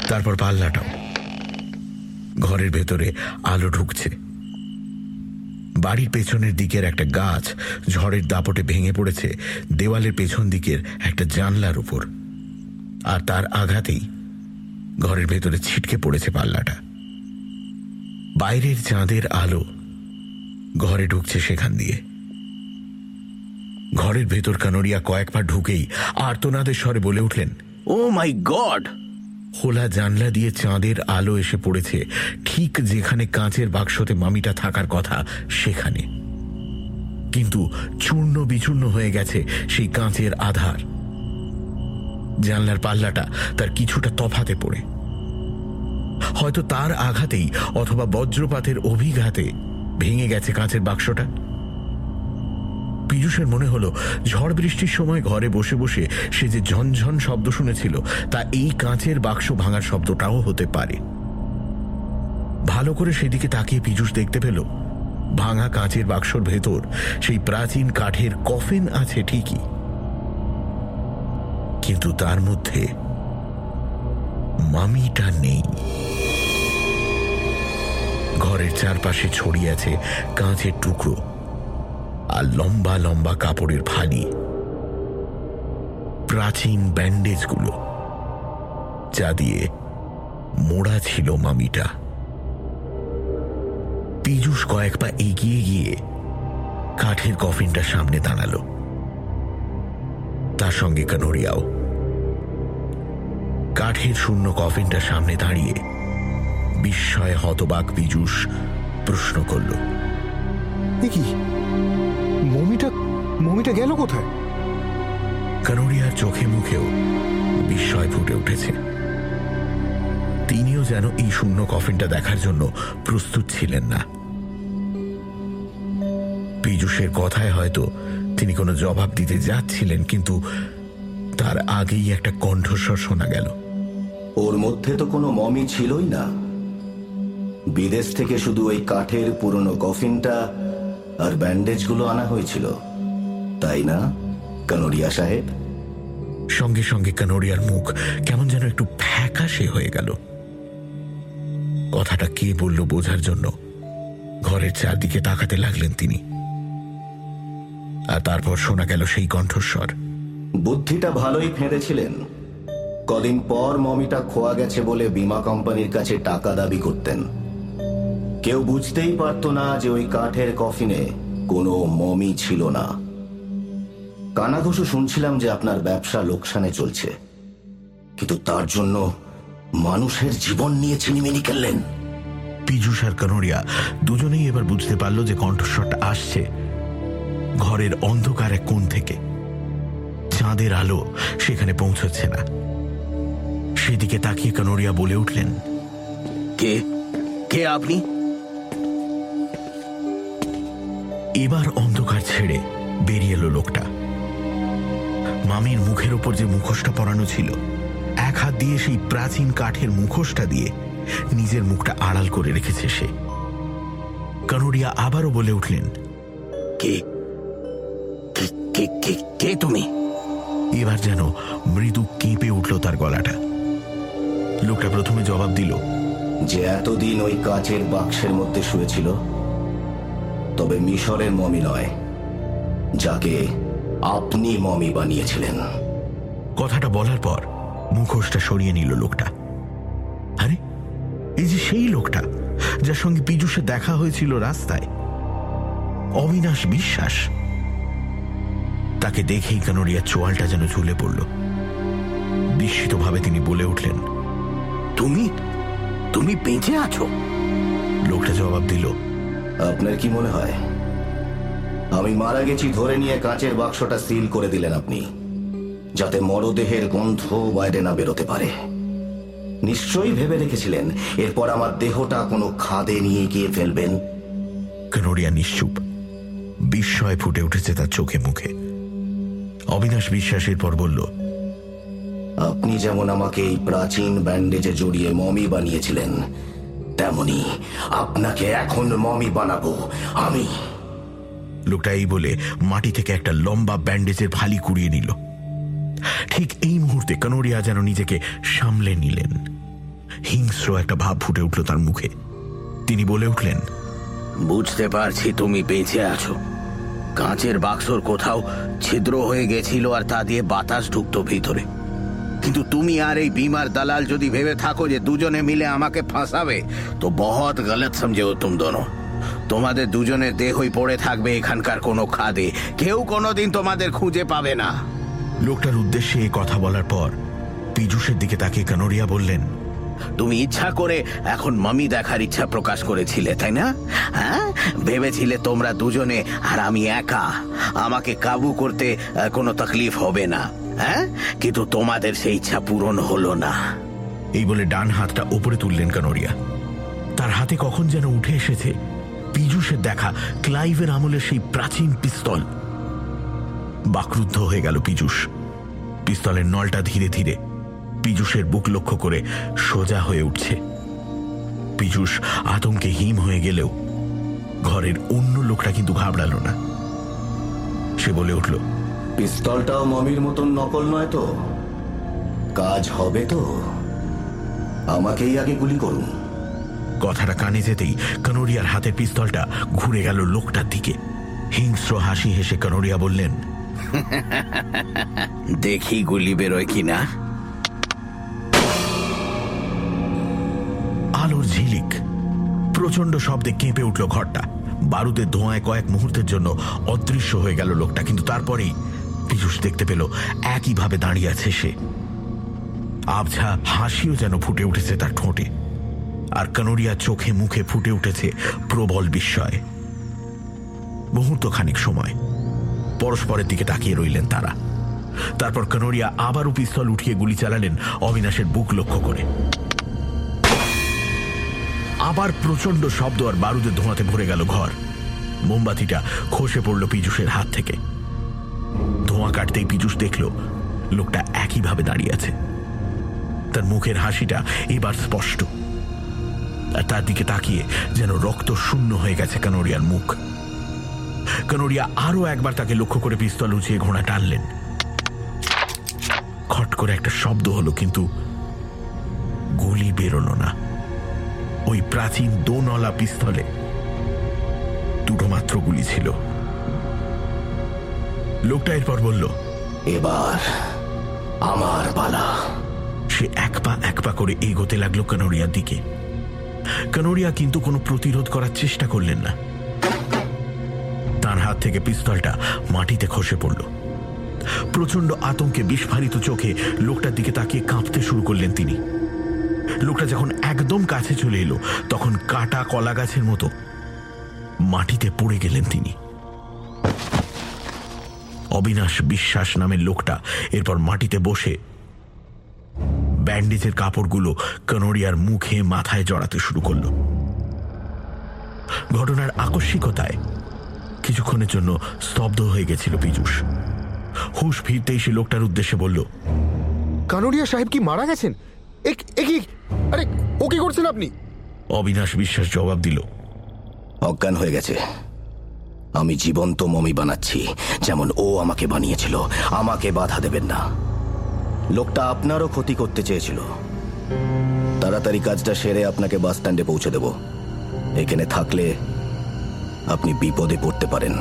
তারপর পাল্লাটাও। ঘরের ভেতরে আলো ঢুকছে। বাড়ির পেছনের দিকের একটা গাছ ঝড়ের দাপটে ভেঙে পড়েছে। দেওয়ালের পেছন দিকের একটা জানলার উপর। আর তার আঘাতেই ঘরের ভেতরে ছিটকে পড়েছে পাল্লাটা। বাইরের চাঁদের আলো ঘরে ঢুকছে সেখান দিয়ে। ঘরের ভেতর কানরিয়া কয়েকবার ঢুকেই আর্তনাদের স্বরে বলে উঠলেন, ও মাই গড! খোলা জানলা দিয়ে চাঁদের আলো এসে পড়েছে, ঠিক যেখানে কাঁচের বাক্সতে মামিটা থাকার কথা সেখানে। কিন্তু চূর্ণ বিচূর্ণ হয়ে গেছে সেই কাঁচের আধার। জানলার পাল্লাটা তার কিছুটা তফাতে পড়ে। হয়তো তার আঘাতেই অথবা বজ্রপাতের অভিঘাতে ভেঙে গেছে কাঁচের বাক্সটা। পীযুষের মনে হলো, ঝড় বৃষ্টির সময় ঘরে বসে বসে সে যে ঝনঝন শব্দ শুনেছিল, তা এই কাঁচের বাক্স ভাঙার শব্দটাও হতে পারে। ভালো করে সেদিকে তাকিয়ে পীযুষ দেখতে পেল, ভাঙা কাঁচের বাক্সর ভেতর সেই প্রাচীন কাঠের কফিন আছে ঠিকই। কিন্তু তার মধ্যে মামিটা নেই। ঘরের চারপাশে ছড়িয়ে আছে কাঁচের টুকরো আর লম্বা লম্বা কাপড়ের ফালি। প্রাচীন ব্যান্ডেজগুলো, যা দিয়ে মোড়া ছিল মামিটা। পীযুষ কয়েক পা এগিয়ে গিয়ে কাঠের কফিনটা সামনে দাঁড়াল। তার সঙ্গে কানোরিয়াও কাঠের শূন্য কফিনটার সামনে দাঁড়িয়ে বিস্ময়ে হতবাক পীযূষ প্রশ্ন করল কি মমিটা মমিটা গেল কোথায়? কানোরিয়ার চোখে মুখেও বিস্ময় ফুটে উঠেছে। তিনিও যেন এই শূন্য কফিনটা দেখার জন্য প্রস্তুত ছিলেন না। পীযূষের কথায় হয়তো তিনি কোনো জবাব দিতে যাচ্ছিলেন কিন্তু তার আগেই একটা কণ্ঠস্বর শোনা গেল। ওর মধ্যে তো কোনো মমি ছিলই না। বিদেশ থেকে শুধু ওই কাঠের পুরনো কফিনটা আর ব্যান্ডেজগুলো আনা হয়েছিল। তাই না কানোরিয়া সাহেব? সঙ্গে সঙ্গে কানোরিয়ার মুখ কেমন যেন একটু ফ্যাকাশে হয়ে গেল। কথাটা কে বলল বোঝার জন্য? ঘরের চারদিকে তাকাতে লাগলেন তিনি। আর তারপর শোনা গেল সেই কণ্ঠস্বর। বুদ্ধিটা ভালোই ফেঁদেছিলেন। কদিন পর মমিটা খোয়া গেছে বলে বীমা কোম্পানির কাছে টাকা দাবি করতেন। কেউ বুঝতেই পারত না যে ওই কাঠের কফিনে কোনো মমি ছিল না। কানাঘুষো শুনছিলাম যে আপনার ব্যবসা লোকসানে চলছে। কিন্তু তার জন্য মানুষের জীবন নিয়ে চিনিমিনি খেললেন। পীযূষ আর কানোরিয়া দুজনেই এবার বুঝতে পারল যে কণ্ঠস্বরটা আসছে। ঘরের অন্ধকার এক কোণ থেকে। চাঁদের আলো সেখানে পৌঁছচ্ছে না। সেদিকে তাকিয়ে কানোরিয়া বলে উঠলেন কে? কে আপনি? এবার অন্ধকার ছেড়ে বেরিয়ে এলো লোকটা। মামির মুখের ওপর যে মুখোশটা পরানো ছিল এক হাত দিয়ে সেই প্রাচীন কাঠের মুখোশটা দিয়ে নিজের মুখটা আড়াল করে রেখেছে সে। কানোরিয়া আবারও বলে উঠলেন কে? কে- কে কে কে তুমি? এবার যেন মৃদু কেঁপে উঠল তার গলাটা। লোকটা প্রথমে জবাব দিল যে এতদিন ওই কাচের বাক্সের মধ্যে শুয়েছিল তবে মিশরের মমি নয় যাকে আপনি মমি বানিয়েছিলেন। কথাটা বলার পর মুখোশটা সরিয়ে নিল লোকটা। আরে এই যে সেই লোকটা যার সঙ্গে পীযুষে দেখা হয়েছিল রাস্তায় অবিনাশ বিশ্বাস তাকে দেখেই কানোরিয়ার চোয়ালটা যেন ঝুলে পড়ল। বিস্মিতভাবে তিনি বলে উঠলেন তুমি? তুমি বেঁচে আছো? লোকটা জবাব দিল আপনার কি মনে হয়? আমি মারা গেছি ধরে নিয়ে কাঁচের বাক্সটা সিল করে দিলেন আপনি যাতে মরদেহের গন্ধ বাইরে না বেরোতে পারে। নিশ্চয়ই ভেবে রেখেছিলেন এরপর আমার দেহটা কোনো খাদে নিয়ে গিয়ে ফেলবেন। কানোরিয়া নিশ্চুপ। বিস্ময় ফুটে উঠেছে তার চোখে মুখে। অবিনাশ বিশ্বাসের পর বলল আপনি যেমন আমাকে এই প্রাচীন ব্যান্ডেজে জড়িয়ে মমি বানিয়েছিলেন তেমনি আপনাকে এখন মমি বানাবো আমি। লোকটা এই বলে মাটি থেকে একটা লম্বা ব্যান্ডেজের ভালি কুড়িয়ে নিল। ঠিক এই মুহূর্তে কানোরিয়া যেন নিজেকে সামলে নিলেন। হিংস্র একটা ভাব ফুটে উঠল তার মুখে। তিনি বলে উঠলেন বুঝতে পারছি তুমি বেঁচে আছো। কাঁচের বাক্সর কোথাও ছিদ্র হয়ে গেছিল আর তা দিয়ে বাতাস ঢুকতো ভিতরে। কিন্তু তুমি আর এই বিমার দালাল যদি ভেবে থাকো যে দুজনে মিলে আমাকে ফাঁসাবে তো বহুত গলত সমঝেও তুম দোনো। তোমাদের দুজনের দেহই পড়ে থাকবে এখানকার কোনো খাদে। কেউ কোনোদিন তোমাদের খুঁজে পাবে না। লোকটার উদ্দেশ্যে এই কথা বলার পর পীযুষের দিকে তাকিয়ে কানোরিয়া বললেন তুমি ইচ্ছা করে এখন মামি দেখার ইচ্ছা প্রকাশ করেছিলে তাই না? হ্যাঁ? ভেবেছিলে তোমরা দুজনে আর আমি একা। আমাকে কাবু করতে কোনো তকলিফ হবে না। হ্যাঁ? কিন্তু তোমাদের সেই ইচ্ছা পূরণ হলো না। এই বলে ডান হাতটা ওপরে তুললেন কানোরিয়া। তার হাতে কখন যেন উঠে এসেছে, পীযুষের দেখা, ক্লাইভের আমলের সেই প্রাচীন পিস্তল। বাকরুদ্ধ হয়ে গেল পীযুষ। পিস্তলের নলটা ধীরে ধীরে পীযুষের বুক লক্ষ্য করে সোজা হয়ে উঠছে। পীযুষ আতঙ্কে হিম হয়ে গেলেও ঘরের অন্য লোকটা কিন্তু ঘাবড়াল না। সে বলে উঠল পিস্তলটাও মমির মতন নকল নয় তো। কাজ হবে তো। আমাকেই আগে গুলি করুন। কথাটা কানে যেতেই কানোরিয়ার হাতের পিস্তলটা ঘুরে গেল লোকটার দিকে। হিংস্র হাসি হেসে কানোরিয়া বললেন [laughs] দেখি গুলি বেরোয় কিনা। আলোর ঝিলিক। প্রচণ্ড শব্দে কেঁপে উঠল ঘরটা। বারুদের ধোঁয়ায় কয়েক মুহূর্তের জন্য অদৃশ্য হয়ে গেল লোকটা কিন্তু তারপরেই পীযুষ দেখতে পেল। একইভাবে দাঁড়িয়ে আছে সে। আবঝা হাসিও যেন ফুটে উঠেছে তার ঠোঁটে। আর কানোরিয়া চোখে মুখে ফুটে উঠেছে প্রবল বিস্ময়। মুহূর্ত খানিক সময়। পরস্পরের দিকে তাকিয়ে রইলেন তারা। তারপর কানোরিয়া আবারও পিস্তল উঠিয়ে গুলি চালালেন অবিনাশের বুক লক্ষ্য করে। আবার প্রচণ্ড শব্দ আর বারুদের ধোঁয়াতে ভরে গেল ঘর। মোমবাতিটা খসে পড়ল পীযুষের হাত থেকে। ধোঁয়া কাটতেই পীযুষ দেখল, লোকটা একইভাবে দাঁড়িয়ে আছে। তার মুখের হাসিটা এবার স্পষ্ট। আর তার দিকে তাকিয়ে যেন রক্ত শূন্য হয়ে গেছে কানোরিয়ার মুখ। কানোরিয়া আরও একবার তাকে লক্ষ্য করে পিস্তল উঁচিয়ে ঘোড়া টানলেন। খট করে একটা শব্দ হলো, কিন্তু গুলি বেরোলো না। ওই প্রাচীন দোনলা পিস্তলে দুটো মাত্র গুলি ছিল। লোকটা এরপর বলল এবার আমার পালা। সে এক পা এক পা করে এগোতে লাগল কানোরিয়ার দিকে। কানোরিয়া কিন্তু কোনো প্রতিরোধ করার চেষ্টা করলেন না। তার হাত থেকে পিস্তলটা মাটিতে খসে পড়ল। প্রচণ্ড আতঙ্কে বিস্ফারিত চোখে লোকটার দিকে তাকিয়ে কাঁপতে শুরু করলেন তিনি। লোকটা যখন একদম কাছে চলে এলো তখন কাটা কলা গাছের মতো মাটিতে পড়ে গেলেন তিনি। অবিনাশ বিশ্বাস নামের লোকটা এরপর মাটিতে বসে ব্যান্ডেজের কাপড়গুলো কনোরিয়ার মুখে মাথায় জড়াতে শুরু করল। ঘটনার আকস্মিকতায় কিছুক্ষণের জন্য স্তব্ধ হয়ে গেছিল পীযুষ। হুশ ফিরতেই সে লোকটার উদ্দেশ্যে বলল কানোরিয়া সাহেব কি মারা গেছেন? আরে ও কি করছেন আপনি? অবিনাশ বিশ্বাস জবাব দিল অজ্ঞান হয়ে গেছে। আমি জীবন্ত মমি বানাচ্ছি, যেমন ও আমাকে বানিয়েছিল। আমাকে বাধা দেবেন না। লোকটা আপনারও ক্ষতি করতে চেয়েছিল। তাড়াতাড়ি কাজটা সেরে আপনাকে বাস স্ট্যান্ডে পৌঁছে দেব। এখানে থাকলে আপনি বিপদে পড়তে পারেন।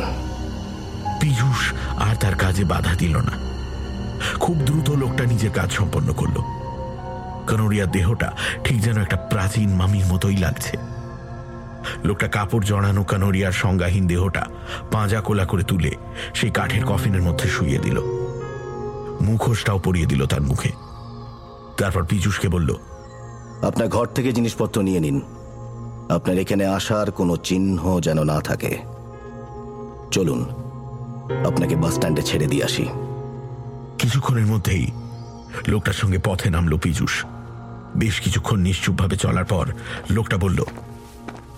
পীযূষ আর তার কাজে বাধা দিল না। খুব দ্রুত লোকটা নিজের কাজ সম্পন্ন করল। কনোরিয়ার দেহটা ঠিক যেন একটা প্রাচীন মামির মতোই লাগছে। লোকটা কাপড় জড়ানো কানোরিয়ার সংজ্ঞাহীন দেহটা পাঁজা কোলা করে তুলে সেই কাঠের কফিনের মধ্যে শুইয়ে দিল। মুখোশটাও পরিয়ে দিল তার মুখে। তারপর পীযূষকে বলল আপনার ঘর থেকে জিনিসপত্র নিয়ে নিন। আপনার এখানে আসার কোনো চিহ্ন যেন না থাকে। চলুন আপনাকে বাস স্ট্যান্ডে ছেড়ে দিয়ে আসি। কিছুক্ষণের মধ্যেই লোকটার সঙ্গে পথে নামল পীযূষ। বেশ কিছুক্ষণ নিশ্চুপভাবে চলার পর লোকটা বলল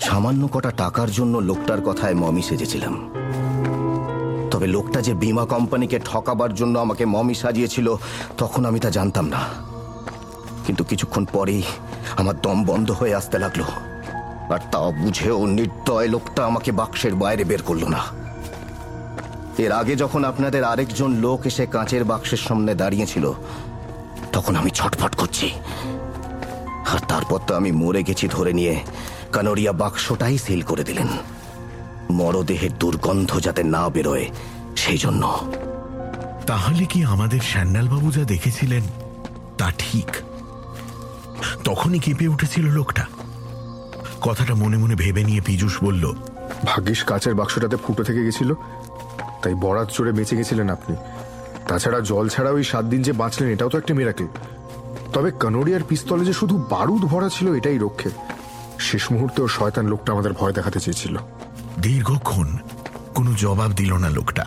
সামান্য কটা টাকার জন্য লোকটার কথায় মমি সেজেছিলাম। তবে লোকটা যে বীমা কোম্পানিকে ঠকাবার জন্য আমাকে মমি সাজিয়েছিল, তখন আমি তা জানতাম না। কিন্তু কিছুক্ষণ পরেই আমার দম বন্ধ হয়ে আসতে লাগল। আর তা বুঝেও নির্দয় লোকটা আমাকে বাক্সের বাইরে বের করল না। এর আগে যখন আপনাদের আরেকজন লোক এসে কাঁচের বাক্সের সামনে দাঁড়িয়েছিল, তখন আমি ছটফট করছি। আর তারপর তো আমি মরে গেছি ধরে নিয়ে। কানোরিয়া বাক্সটাই সিল করে দিলেন। মরদেহের দুর্গন্ধ যাতে না বেরোয় সেই জন্য। তাহলে কি আমাদের স্যান্ডালবাবু যা দেখেছিলেন তা ঠিক? তখনই কেঁপে উঠেছিল লোকটা। কথাটা মনে মনে ভেবে নিয়ে পীযূষ বলল ভাগ্যিস কাচের বাক্সটাতে ফুটো থেকে গেছিল। তাই বরাত চড়ে বেঁচে গেছিলেন আপনি। তাছাড়া জল ছাড়া ওই সাত দিন যে বাঁচলেন এটাও তো একটা মিরাকেল তবে কানোরিয়ার পিস্তলে যে শুধু বারুদ ভরা ছিল এটাই রক্ষে। শেষ মুহূর্তেও শয়তান লোকটা আমাদের ভয় দেখাতে চেয়েছিল। দীর্ঘক্ষণ কোনো জবাব দিল না লোকটা।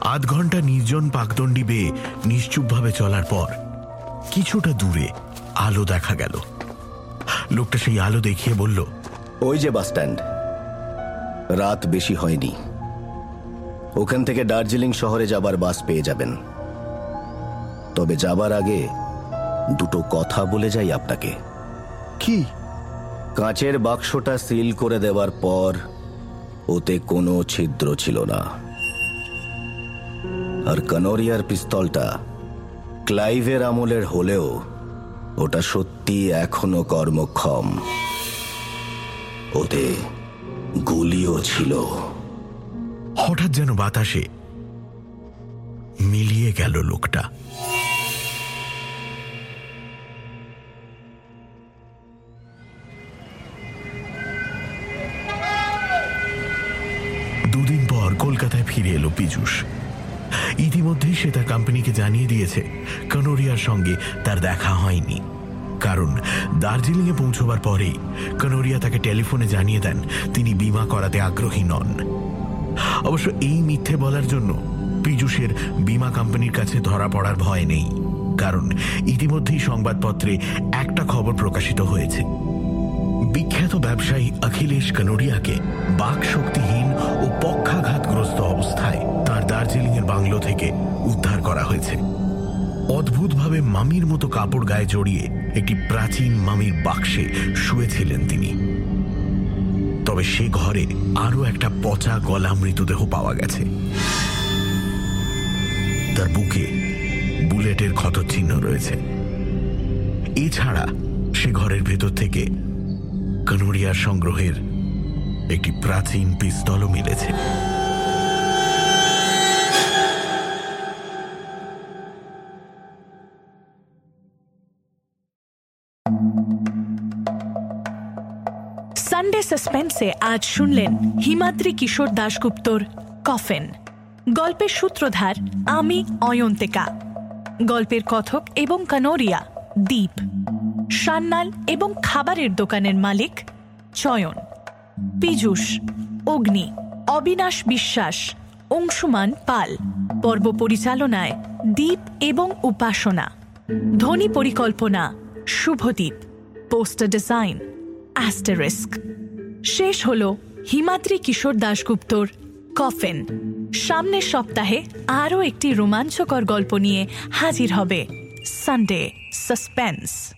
আধ ঘণ্টা নির্জন পাকদণ্ডি বেয়ে নিশ্চুপভাবে চলার পর কিছুটা দূরে আলো দেখা গেল। লোকটা সেই আলো দেখিয়ে বলল ওই যে বাস স্ট্যান্ড। রাত বেশি হয়নি। ওখান থেকে দার্জিলিং শহরে যাবার বাস পেয়ে যাবেন। তবে যাবার আগে দুটো কথা বলে যাই আপনাকে। কি? কাঁচের বাক্সটা সিল করে দেওয়ার পর ওতে কোনো ছিদ্র ছিল না। আর কানোরিয়ার পিস্তলটা ক্লাইভের আমলের হলেও ওটা সত্যি এখনও কর্মক্ষম। ওতে গুলিও ছিল। হঠাৎ যেন বাতাসে মিলিয়ে গেল লোকটা। ফিরে এলো পীযূষ। ইতিমধ্যেই সে তার কোম্পানিকে জানিয়ে দিয়েছে, কনোরিয়ার সঙ্গে তার দেখা হয়নি। কারণ দার্জিলিংয়ে পৌঁছবার পরেই কনোরিয়া তাকে টেলিফোনে জানিয়ে দেন তিনি বিমা করাতে আগ্রহী নন। অবশ্য এই মিথ্যে বলার জন্য পীযূষের বিমা কোম্পানির কাছে ধরা পড়ার ভয় নেই। কারণ ইতিমধ্যেই সংবাদপত্রে একটা খবর প্রকাশিত হয়েছে। বিখ্যাত ব্যবসায়ী অখিলেশ কানোরিয়াকে বাক শক্তিহীন ও পক্ষাঘাতগ্রস্ত অবস্থায় তার দার্জিলিংয়ের বাংলো থেকে উদ্ধার করা হয়েছে। অদ্ভুতভাবে মামির মতো কাপড় গায়ে জড়িয়ে একটি প্রাচীন মামির বাক্সে শুয়েছিলেন তিনি। তবে সে ঘরে আরও একটা পচা গলা মৃতদেহ পাওয়া গেছে। তার বুকে বুলেটের ক্ষতচিহ্ন রয়েছে। এছাড়া সে ঘরের ভেতর থেকে কনোরিয়ার সংগ্রহের একটি প্রাচীন পিস্তলও মিলেছে। সানডে সাসপেন্সে আজ শুনলেন হিমাদ্রি কিশোর দাশগুপ্তর কফেন। গল্পের সূত্রধার আমি অয়ন্তিকা। গল্পের কথক এবং কানোরিয়া দ্বীপ সান্নাল এবং খাবারের দোকানের মালিক চয়ন, পীযূষ, অগ্নি, অবিনাশ বিশ্বাস, অংশুমান পাল। পর্ব পরিচালনায় দ্বীপ এবং উপাসনা। ধ্বনি পরিকল্পনা শুভদ্বীপ পোস্টার ডিজাইন, অ্যাস্টারিস্ক। শেষ হল হিমাদ্রি কিশোর দাশগুপ্তর কফেন। সামনের সপ্তাহে আরও একটি রোমাঞ্চকর গল্প নিয়ে হাজির হবে সানডে সাসপেন্স।